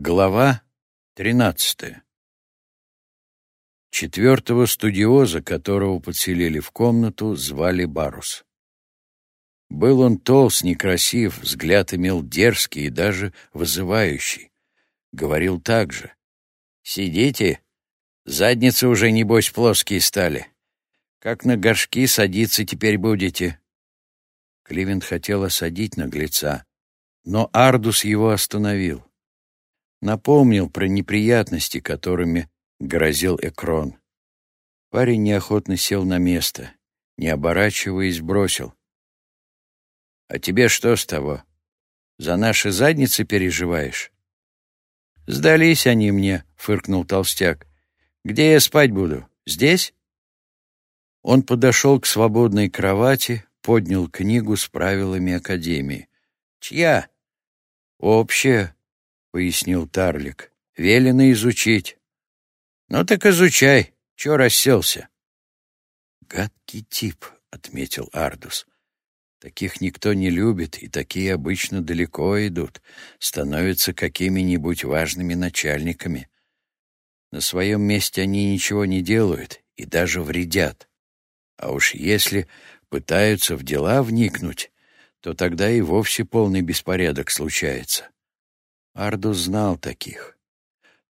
Глава тринадцатая Четвертого студиоза, которого подселили в комнату, звали Барус. Был он толст, некрасив, взгляд имел дерзкий и даже вызывающий. Говорил так же. «Сидите, задницы уже, небось, плоские стали. Как на горшки садиться теперь будете?» Кливент хотел осадить наглеца, но Ардус его остановил напомнил про неприятности, которыми грозил Экрон. Парень неохотно сел на место, не оборачиваясь, бросил. «А тебе что с того? За наши задницы переживаешь?» «Сдались они мне», — фыркнул толстяк. «Где я спать буду? Здесь?» Он подошел к свободной кровати, поднял книгу с правилами Академии. «Чья?» «Общая», — пояснил Тарлик. «Велено изучить». «Ну так изучай. Чё расселся?» «Гадкий тип», — отметил Ардус. «Таких никто не любит, и такие обычно далеко идут, становятся какими-нибудь важными начальниками. На своем месте они ничего не делают и даже вредят. А уж если пытаются в дела вникнуть, то тогда и вовсе полный беспорядок случается. Ардус знал таких.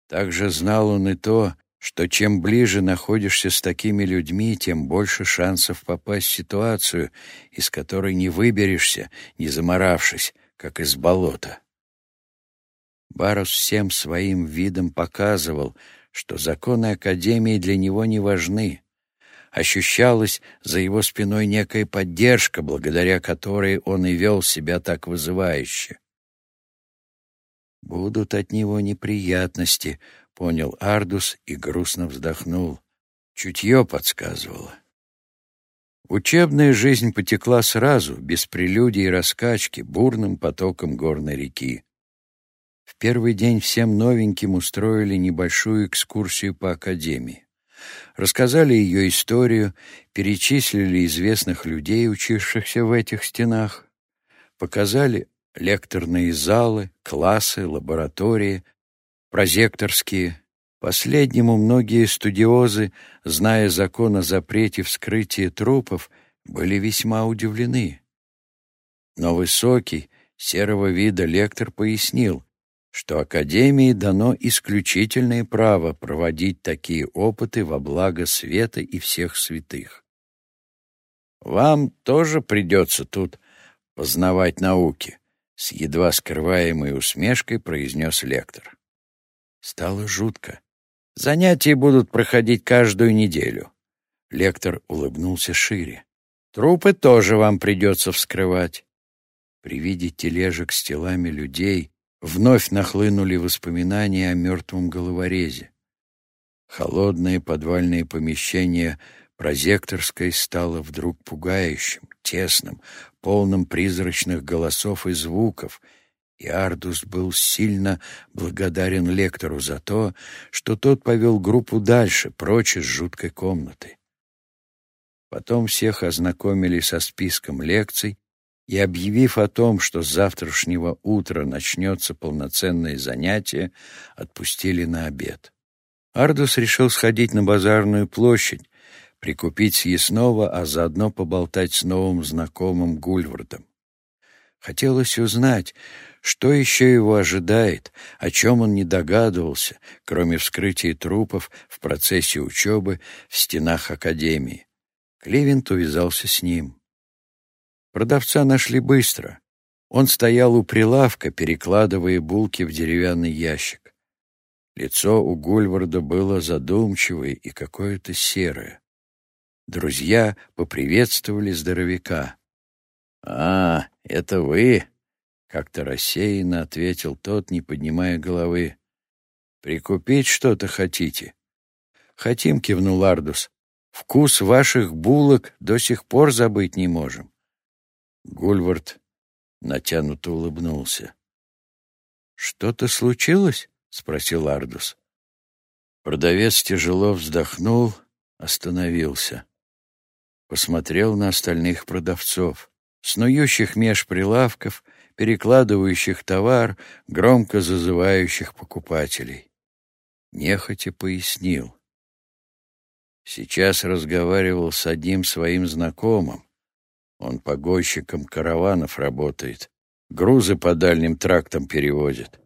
Также знал он и то, что чем ближе находишься с такими людьми, тем больше шансов попасть в ситуацию, из которой не выберешься, не заморавшись, как из болота. Барус всем своим видом показывал, что законы Академии для него не важны. Ощущалась за его спиной некая поддержка, благодаря которой он и вел себя так вызывающе. Будут от него неприятности, понял Ардус и грустно вздохнул. Чутье подсказывало. Учебная жизнь потекла сразу, без прелюдий и раскачки, бурным потоком горной реки. В первый день всем новеньким устроили небольшую экскурсию по академии. Рассказали ее историю, перечислили известных людей, учившихся в этих стенах, показали лекторные залы, классы, лаборатории, прозекторские. Последнему многие студиозы, зная закон о запрете вскрытия трупов, были весьма удивлены. Но высокий, серого вида лектор пояснил, что Академии дано исключительное право проводить такие опыты во благо света и всех святых. «Вам тоже придется тут познавать науки», с едва скрываемой усмешкой произнес лектор. Стало жутко. Занятия будут проходить каждую неделю. Лектор улыбнулся шире. Трупы тоже вам придется вскрывать. При виде тележек с телами людей вновь нахлынули воспоминания о мертвом головорезе. Холодное подвальное помещение прозекторской стало вдруг пугающим, тесным, полным призрачных голосов и звуков, и Ардус был сильно благодарен лектору за то, что тот повел группу дальше, прочь из жуткой комнаты. Потом всех ознакомили со списком лекций и, объявив о том, что с завтрашнего утра начнется полноценное занятие, отпустили на обед. Ардус решил сходить на базарную площадь, прикупить съестного, а заодно поболтать с новым знакомым Гульвардом. Хотелось узнать, что еще его ожидает, о чем он не догадывался, кроме вскрытия трупов в процессе учебы в стенах Академии. Кливент увязался с ним. Продавца нашли быстро. Он стоял у прилавка, перекладывая булки в деревянный ящик. Лицо у Гульварда было задумчивое и какое-то серое. Друзья поприветствовали здоровяка. «А, это вы?» — как-то рассеянно ответил тот, не поднимая головы. «Прикупить что-то хотите?» «Хотим», — кивнул Ардус. «Вкус ваших булок до сих пор забыть не можем». Гульвард натянуто улыбнулся. «Что-то случилось?» — спросил Ардус. Продавец тяжело вздохнул, остановился посмотрел на остальных продавцов, снующих меж прилавков, перекладывающих товар, громко зазывающих покупателей. Нехотя пояснил. Сейчас разговаривал с одним своим знакомым. Он погонщиком караванов работает, грузы по дальним трактам перевозит.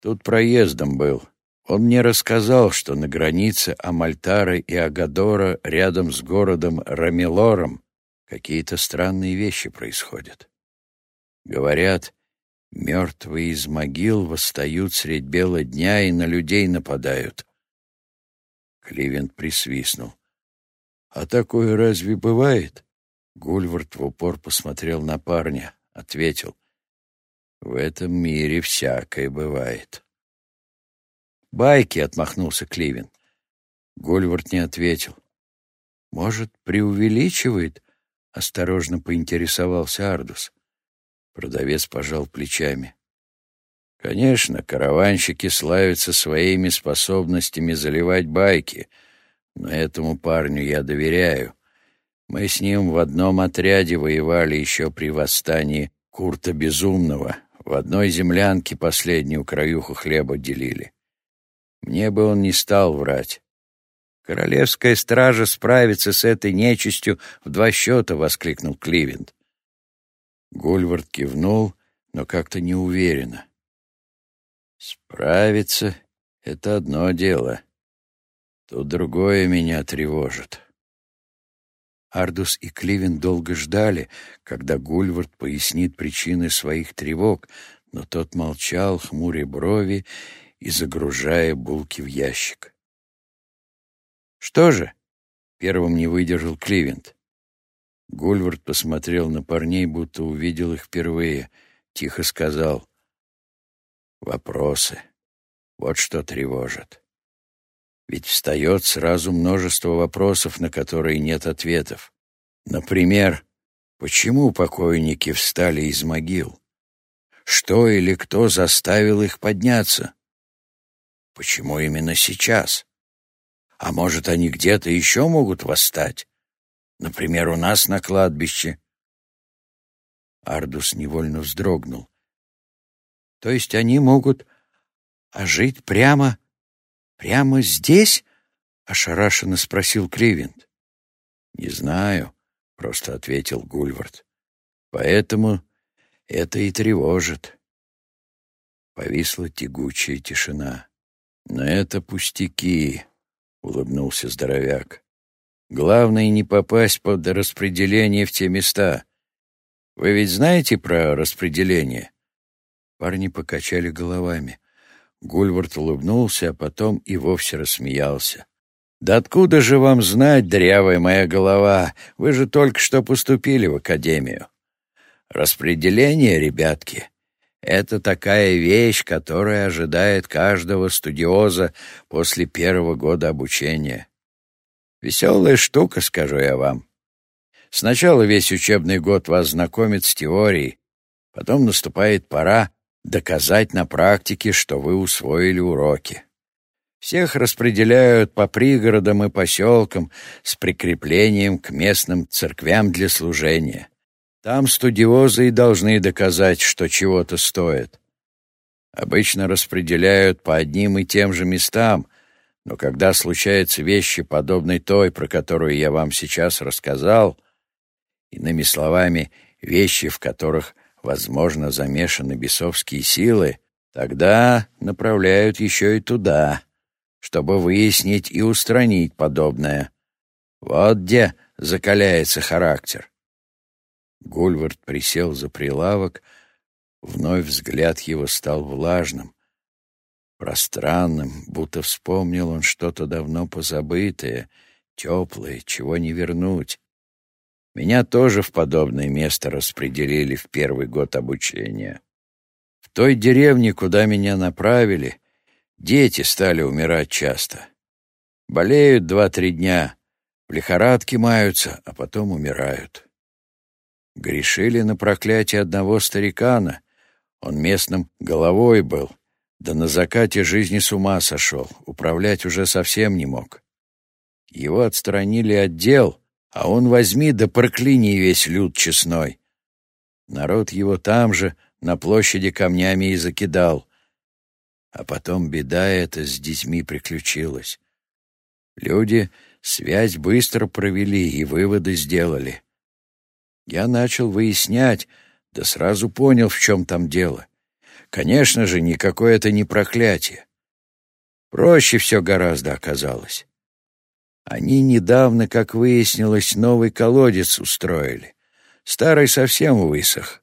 Тут проездом был. Он мне рассказал, что на границе Амальтары и Агадора рядом с городом Рамилором какие-то странные вещи происходят. Говорят, мертвые из могил восстают средь бела дня и на людей нападают. Кливент присвистнул. «А такое разве бывает?» Гульвард в упор посмотрел на парня, ответил. «В этом мире всякое бывает». «Байки!» — отмахнулся Кливин. Гульвард не ответил. «Может, преувеличивает?» — осторожно поинтересовался Ардус. Продавец пожал плечами. Конечно, караванщики славятся своими способностями заливать байки, но этому парню я доверяю. Мы с ним в одном отряде воевали еще при восстании Курта Безумного. В одной землянке последнюю краюху хлеба делили. Мне бы он не стал врать. «Королевская стража справится с этой нечистью в два счета!» — воскликнул Кливент. Гульвард кивнул, но как-то неуверенно. «Справиться — это одно дело. Тут другое меня тревожит». Ардус и Кливин долго ждали, когда Гульвард пояснит причины своих тревог, но тот молчал, хмуря брови и загружая булки в ящик. «Что же?» — первым не выдержал Кливент. Гульвард посмотрел на парней, будто увидел их впервые. Тихо сказал. «Вопросы. Вот что тревожит. Ведь встает сразу множество вопросов, на которые нет ответов. Например, почему покойники встали из могил? Что или кто заставил их подняться? Почему именно сейчас? А может, они где-то еще могут восстать? Например, у нас на кладбище. Ардус невольно вздрогнул. То есть они могут ожить прямо, прямо здесь? Ошарашенно спросил Кривент. Не знаю, просто ответил Гульвард. Поэтому это и тревожит. Повисла тягучая тишина. Но это пустяки, улыбнулся здоровяк. Главное не попасть под распределение в те места. Вы ведь знаете про распределение? Парни покачали головами. Гульвард улыбнулся, а потом и вовсе рассмеялся. «Да откуда же вам знать, дрявая моя голова? Вы же только что поступили в академию. Распределение, ребятки, это такая вещь, которая ожидает каждого студиоза после первого года обучения. Веселая штука, скажу я вам. Сначала весь учебный год вас знакомит с теорией, потом наступает пора доказать на практике, что вы усвоили уроки. Всех распределяют по пригородам и поселкам с прикреплением к местным церквям для служения. Там студиозы и должны доказать, что чего-то стоит. Обычно распределяют по одним и тем же местам, но когда случаются вещи, подобной той, про которую я вам сейчас рассказал, иными словами, вещи, в которых, возможно, замешаны бесовские силы, тогда направляют еще и туда, чтобы выяснить и устранить подобное. Вот где закаляется характер. Гульвард присел за прилавок, вновь взгляд его стал влажным, пространным, будто вспомнил он что-то давно позабытое, теплое, чего не вернуть. Меня тоже в подобное место распределили в первый год обучения. В той деревне, куда меня направили, дети стали умирать часто. Болеют два-три дня, в лихорадке маются, а потом умирают. Грешили на проклятие одного старикана. Он местным головой был — да на закате жизни с ума сошел, управлять уже совсем не мог. Его отстранили от дел, а он возьми да прокляни весь люд честной. Народ его там же, на площади камнями и закидал. А потом беда эта с детьми приключилась. Люди связь быстро провели и выводы сделали. Я начал выяснять, да сразу понял, в чем там дело. Конечно же, никакое это не проклятие. Проще все гораздо оказалось. Они недавно, как выяснилось, новый колодец устроили. Старый совсем высох.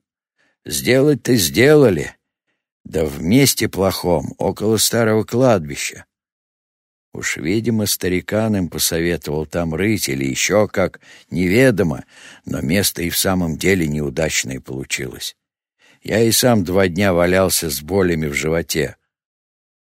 Сделать-то сделали. Да в месте плохом, около старого кладбища. Уж, видимо, старикан им посоветовал там рыть или еще как, неведомо, но место и в самом деле неудачное получилось. Я и сам два дня валялся с болями в животе.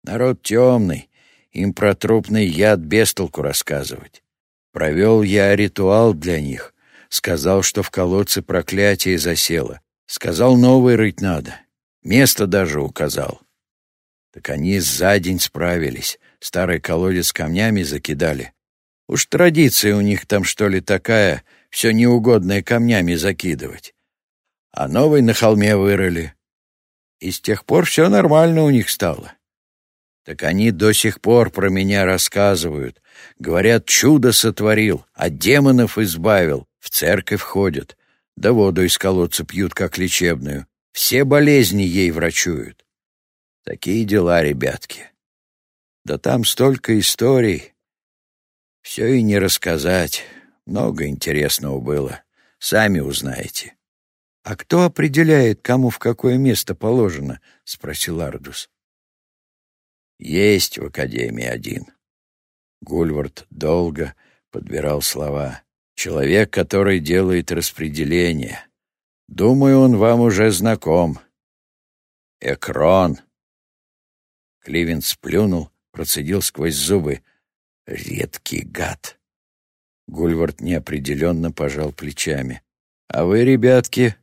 Народ темный, им про трупный яд без толку рассказывать. Провел я ритуал для них, сказал, что в колодце проклятие засело, сказал, новый рыть надо, место даже указал. Так они за день справились, старый колодец камнями закидали. Уж традиция у них там, что ли, такая, все неугодное камнями закидывать. А новый на холме вырыли. И с тех пор все нормально у них стало. Так они до сих пор про меня рассказывают. Говорят, чудо сотворил, от демонов избавил, в церковь ходят, да воду из колодца пьют, как лечебную. Все болезни ей врачуют. Такие дела, ребятки. Да там столько историй. Все и не рассказать. Много интересного было. Сами узнаете. — А кто определяет, кому в какое место положено? — спросил Ардус. — Есть в Академии один. Гульвард долго подбирал слова. Человек, который делает распределение. Думаю, он вам уже знаком. Экрон. Кливин сплюнул, процедил сквозь зубы. Редкий гад. Гульвард неопределенно пожал плечами. «А вы, ребятки,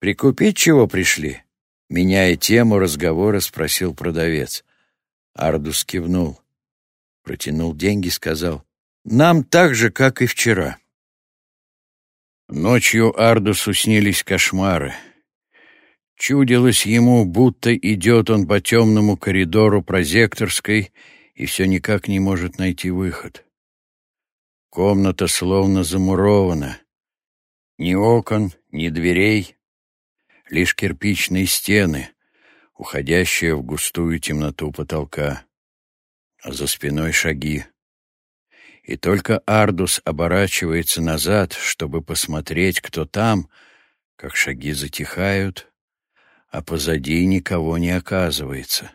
прикупить чего пришли?» Меняя тему разговора, спросил продавец. Ардус кивнул. Протянул деньги, сказал. «Нам так же, как и вчера». Ночью Ардусу снились кошмары. Чудилось ему, будто идет он по темному коридору прозекторской и все никак не может найти выход. Комната словно замурована. Ни окон, ни дверей, лишь кирпичные стены, уходящие в густую темноту потолка. А за спиной шаги. И только Ардус оборачивается назад, чтобы посмотреть, кто там, как шаги затихают, а позади никого не оказывается.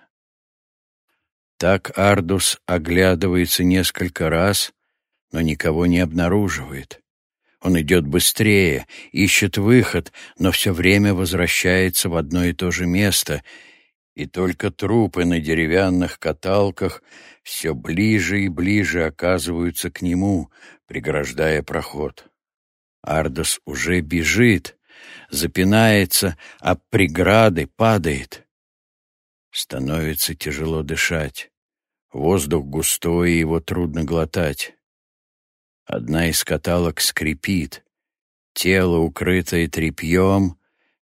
Так Ардус оглядывается несколько раз, но никого не обнаруживает. Он идет быстрее, ищет выход, но все время возвращается в одно и то же место, и только трупы на деревянных каталках все ближе и ближе оказываются к нему, преграждая проход. Ардос уже бежит, запинается, а преграды падает. Становится тяжело дышать. Воздух густой, его трудно глотать. Одна из каталог скрипит. Тело, укрытое тряпьем,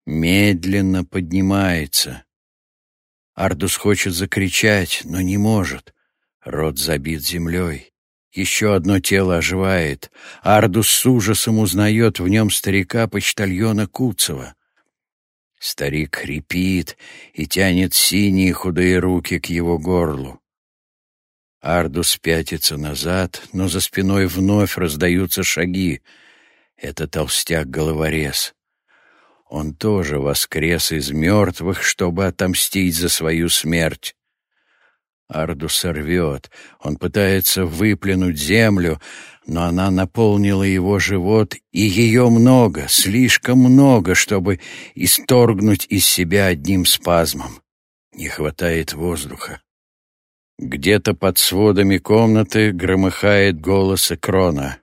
медленно поднимается. Ардус хочет закричать, но не может. Рот забит землей. Еще одно тело оживает. Ардус с ужасом узнает в нем старика-почтальона Куцева. Старик хрипит и тянет синие худые руки к его горлу. Ардус пятится назад, но за спиной вновь раздаются шаги. Это толстяк-головорез. Он тоже воскрес из мертвых, чтобы отомстить за свою смерть. Ардус рвет. Он пытается выплюнуть землю, но она наполнила его живот, и ее много, слишком много, чтобы исторгнуть из себя одним спазмом. Не хватает воздуха. Где-то под сводами комнаты громыхает голос Крона.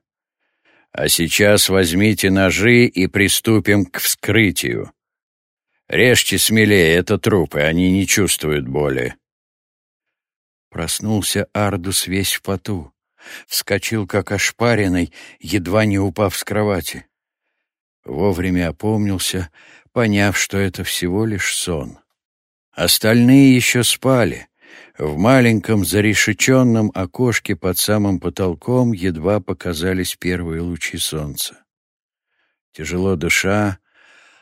«А сейчас возьмите ножи и приступим к вскрытию. Режьте смелее, это трупы, они не чувствуют боли». Проснулся Ардус весь в поту. Вскочил, как ошпаренный, едва не упав с кровати. Вовремя опомнился, поняв, что это всего лишь сон. Остальные еще спали. В маленьком зарешеченном окошке под самым потолком едва показались первые лучи солнца. Тяжело дыша,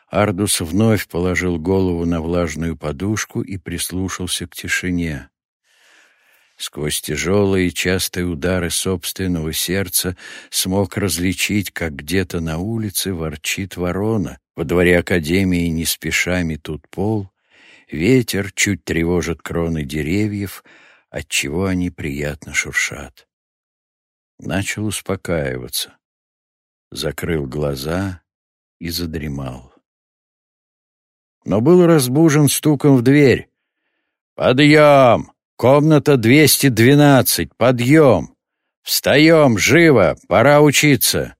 Ардус вновь положил голову на влажную подушку и прислушался к тишине. Сквозь тяжелые и частые удары собственного сердца смог различить, как где-то на улице ворчит ворона. Во дворе Академии не спеша метут пол, ветер чуть тревожит кроны деревьев, отчего они приятно шуршат. Начал успокаиваться. Закрыл глаза и задремал. Но был разбужен стуком в дверь. «Подъем! Комната 212! Подъем! Встаем! Живо! Пора учиться!»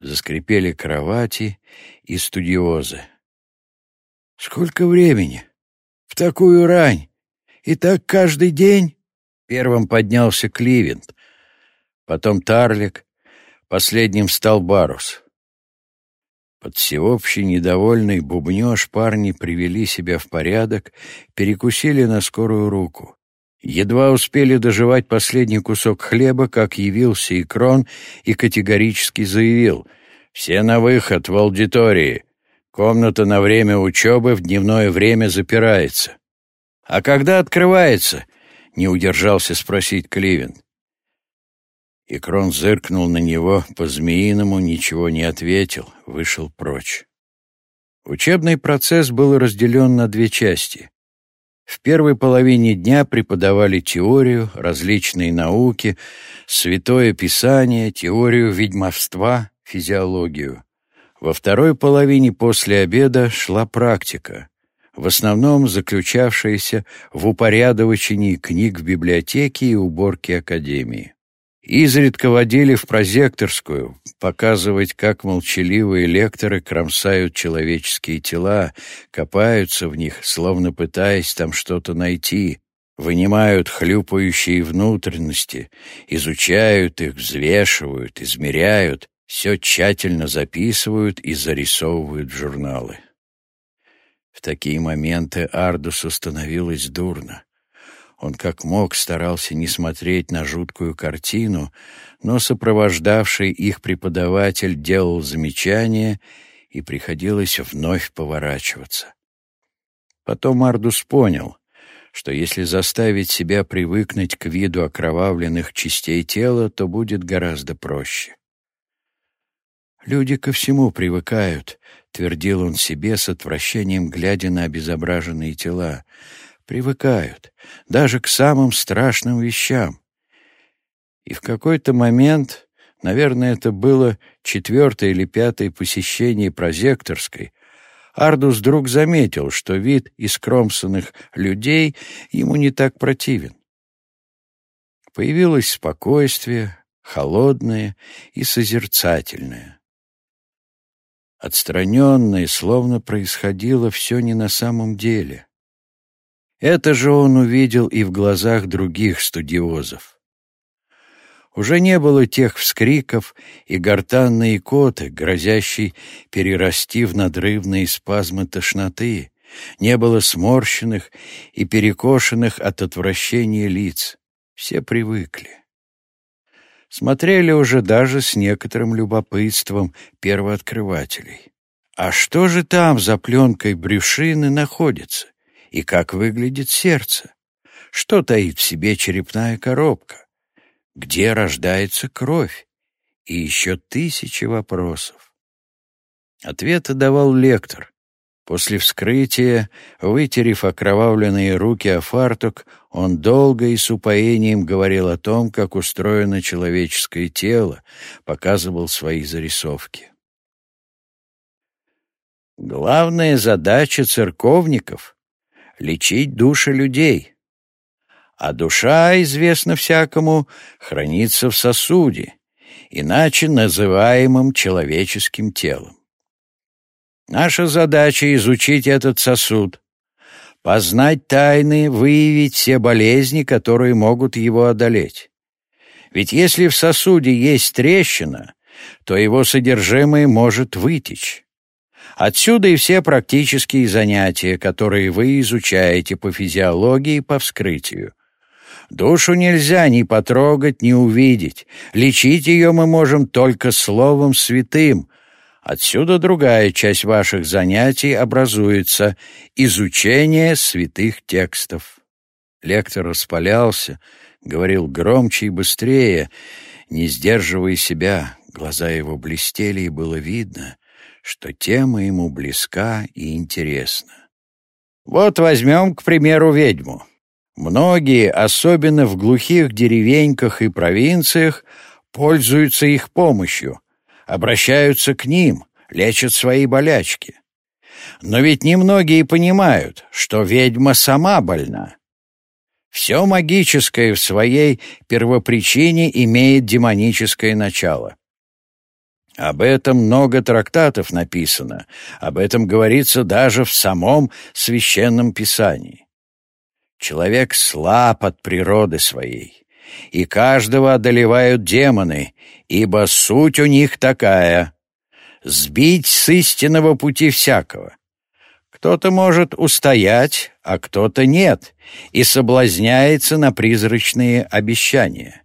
Заскрипели кровати и студиозы. «Сколько времени? В такую рань! И так каждый день?» Первым поднялся Кливент, потом Тарлик, последним встал Барус. Под всеобщий недовольный бубнёж парни привели себя в порядок, перекусили на скорую руку. Едва успели доживать последний кусок хлеба, как явился Икрон и категорически заявил «Все на выход в аудитории. Комната на время учебы в дневное время запирается». «А когда открывается?» — не удержался спросить Кливент. И Крон зыркнул на него, по-змеиному ничего не ответил, вышел прочь. Учебный процесс был разделен на две части. В первой половине дня преподавали теорию, различные науки, святое писание, теорию ведьмовства, физиологию. Во второй половине после обеда шла практика, в основном заключавшаяся в упорядочении книг в библиотеке и уборке академии. Изредка водили в прозекторскую, показывать, как молчаливые лекторы кромсают человеческие тела, копаются в них, словно пытаясь там что-то найти, вынимают хлюпающие внутренности, изучают их, взвешивают, измеряют, все тщательно записывают и зарисовывают в журналы. В такие моменты Ардусу становилось дурно. Он как мог старался не смотреть на жуткую картину, но сопровождавший их преподаватель делал замечания, и приходилось вновь поворачиваться. Потом Ардус понял, что если заставить себя привыкнуть к виду окровавленных частей тела, то будет гораздо проще. «Люди ко всему привыкают», — твердил он себе с отвращением, глядя на обезображенные тела привыкают, даже к самым страшным вещам. И в какой-то момент, наверное, это было четвертое или пятое посещение прозекторской, Ардус вдруг заметил, что вид искромсанных людей ему не так противен. Появилось спокойствие, холодное и созерцательное. Отстраненное, словно происходило все не на самом деле. Это же он увидел и в глазах других студиозов. Уже не было тех вскриков и гортанной икоты, грозящей перерасти в надрывные спазмы тошноты, не было сморщенных и перекошенных от отвращения лиц. Все привыкли. Смотрели уже даже с некоторым любопытством первооткрывателей. А что же там за пленкой брюшины находится? И как выглядит сердце, что таит в себе черепная коробка, где рождается кровь, и еще тысячи вопросов. Ответы давал лектор. После вскрытия, вытерев окровавленные руки о фартук, он долго и с упоением говорил о том, как устроено человеческое тело, показывал свои зарисовки. Главная задача церковников лечить души людей. А душа, известно всякому, хранится в сосуде, иначе называемом человеческим телом. Наша задача — изучить этот сосуд, познать тайны, выявить все болезни, которые могут его одолеть. Ведь если в сосуде есть трещина, то его содержимое может вытечь. Отсюда и все практические занятия, которые вы изучаете по физиологии и по вскрытию. Душу нельзя ни потрогать, ни увидеть. Лечить ее мы можем только словом святым. Отсюда другая часть ваших занятий образуется — изучение святых текстов. Лектор распалялся, говорил громче и быстрее, не сдерживая себя. Глаза его блестели, и было видно, что тема ему близка и интересна. Вот возьмем, к примеру, ведьму. Многие, особенно в глухих деревеньках и провинциях, пользуются их помощью, обращаются к ним, лечат свои болячки. Но ведь немногие понимают, что ведьма сама больна. Все магическое в своей первопричине имеет демоническое начало. Об этом много трактатов написано, об этом говорится даже в самом Священном Писании. Человек слаб от природы своей, и каждого одолевают демоны, ибо суть у них такая — сбить с истинного пути всякого. Кто-то может устоять, а кто-то нет, и соблазняется на призрачные обещания.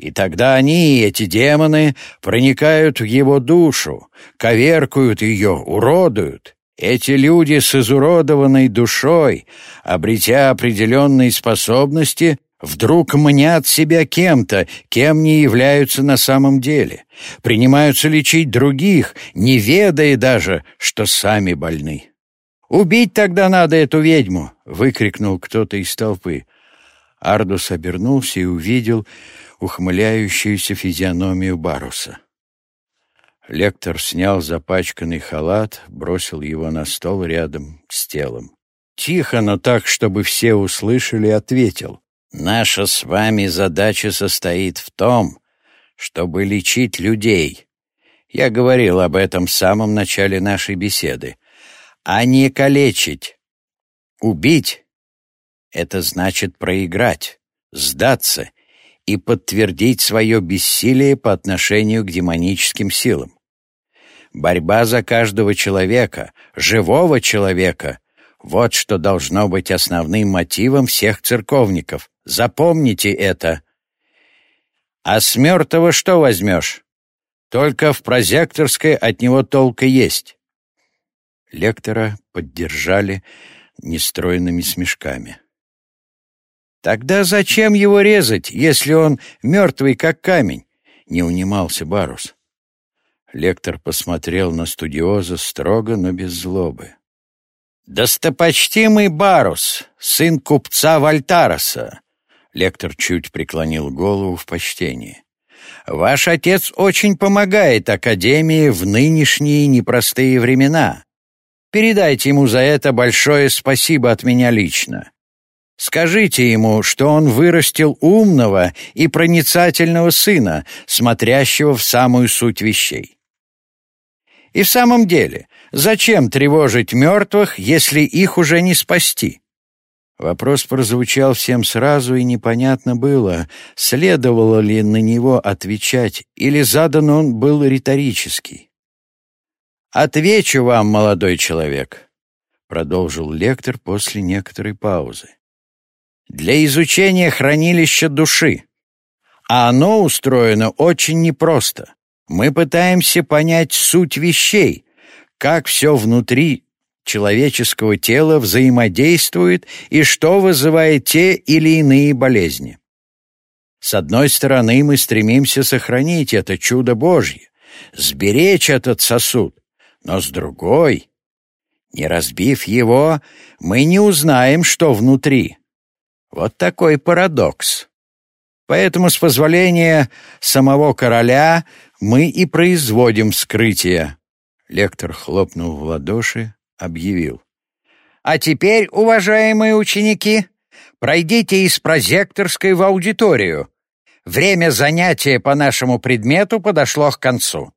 И тогда они, эти демоны, проникают в его душу, коверкуют ее, уродуют, эти люди с изуродованной душой, обретя определенные способности, вдруг мнят себя кем-то, кем не являются на самом деле, принимаются лечить других, не ведая даже, что сами больны. «Убить тогда надо эту ведьму!» — выкрикнул кто-то из толпы. Ардус обернулся и увидел ухмыляющуюся физиономию Баруса. Лектор снял запачканный халат, бросил его на стол рядом с телом. Тихо, но так, чтобы все услышали, ответил. «Наша с вами задача состоит в том, чтобы лечить людей. Я говорил об этом в самом начале нашей беседы. А не калечить. Убить — это значит проиграть, сдаться и подтвердить свое бессилие по отношению к демоническим силам. Борьба за каждого человека, живого человека — вот что должно быть основным мотивом всех церковников. Запомните это. А с мертвого что возьмешь? Только в прозекторской от него толка есть. Лектора поддержали нестройными смешками. «Тогда зачем его резать, если он мертвый, как камень?» — не унимался Барус. Лектор посмотрел на студиоза строго, но без злобы. «Достопочтимый Барус, сын купца Вальтараса!» Лектор чуть преклонил голову в почтении. «Ваш отец очень помогает Академии в нынешние непростые времена. Передайте ему за это большое спасибо от меня лично. Скажите ему, что он вырастил умного и проницательного сына, смотрящего в самую суть вещей. И в самом деле, зачем тревожить мертвых, если их уже не спасти? Вопрос прозвучал всем сразу, и непонятно было, следовало ли на него отвечать, или задан он был риторический. «Отвечу вам, молодой человек», — продолжил лектор после некоторой паузы. «Для изучения хранилища души, а оно устроено очень непросто. Мы пытаемся понять суть вещей, как все внутри человеческого тела взаимодействует и что вызывает те или иные болезни. С одной стороны, мы стремимся сохранить это чудо Божье, сберечь этот сосуд, но с другой, не разбив его, мы не узнаем, что внутри. Вот такой парадокс. Поэтому, с позволения самого короля, мы и производим вскрытие. Лектор хлопнул в ладоши, объявил. А теперь, уважаемые ученики, пройдите из прозекторской в аудиторию. Время занятия по нашему предмету подошло к концу.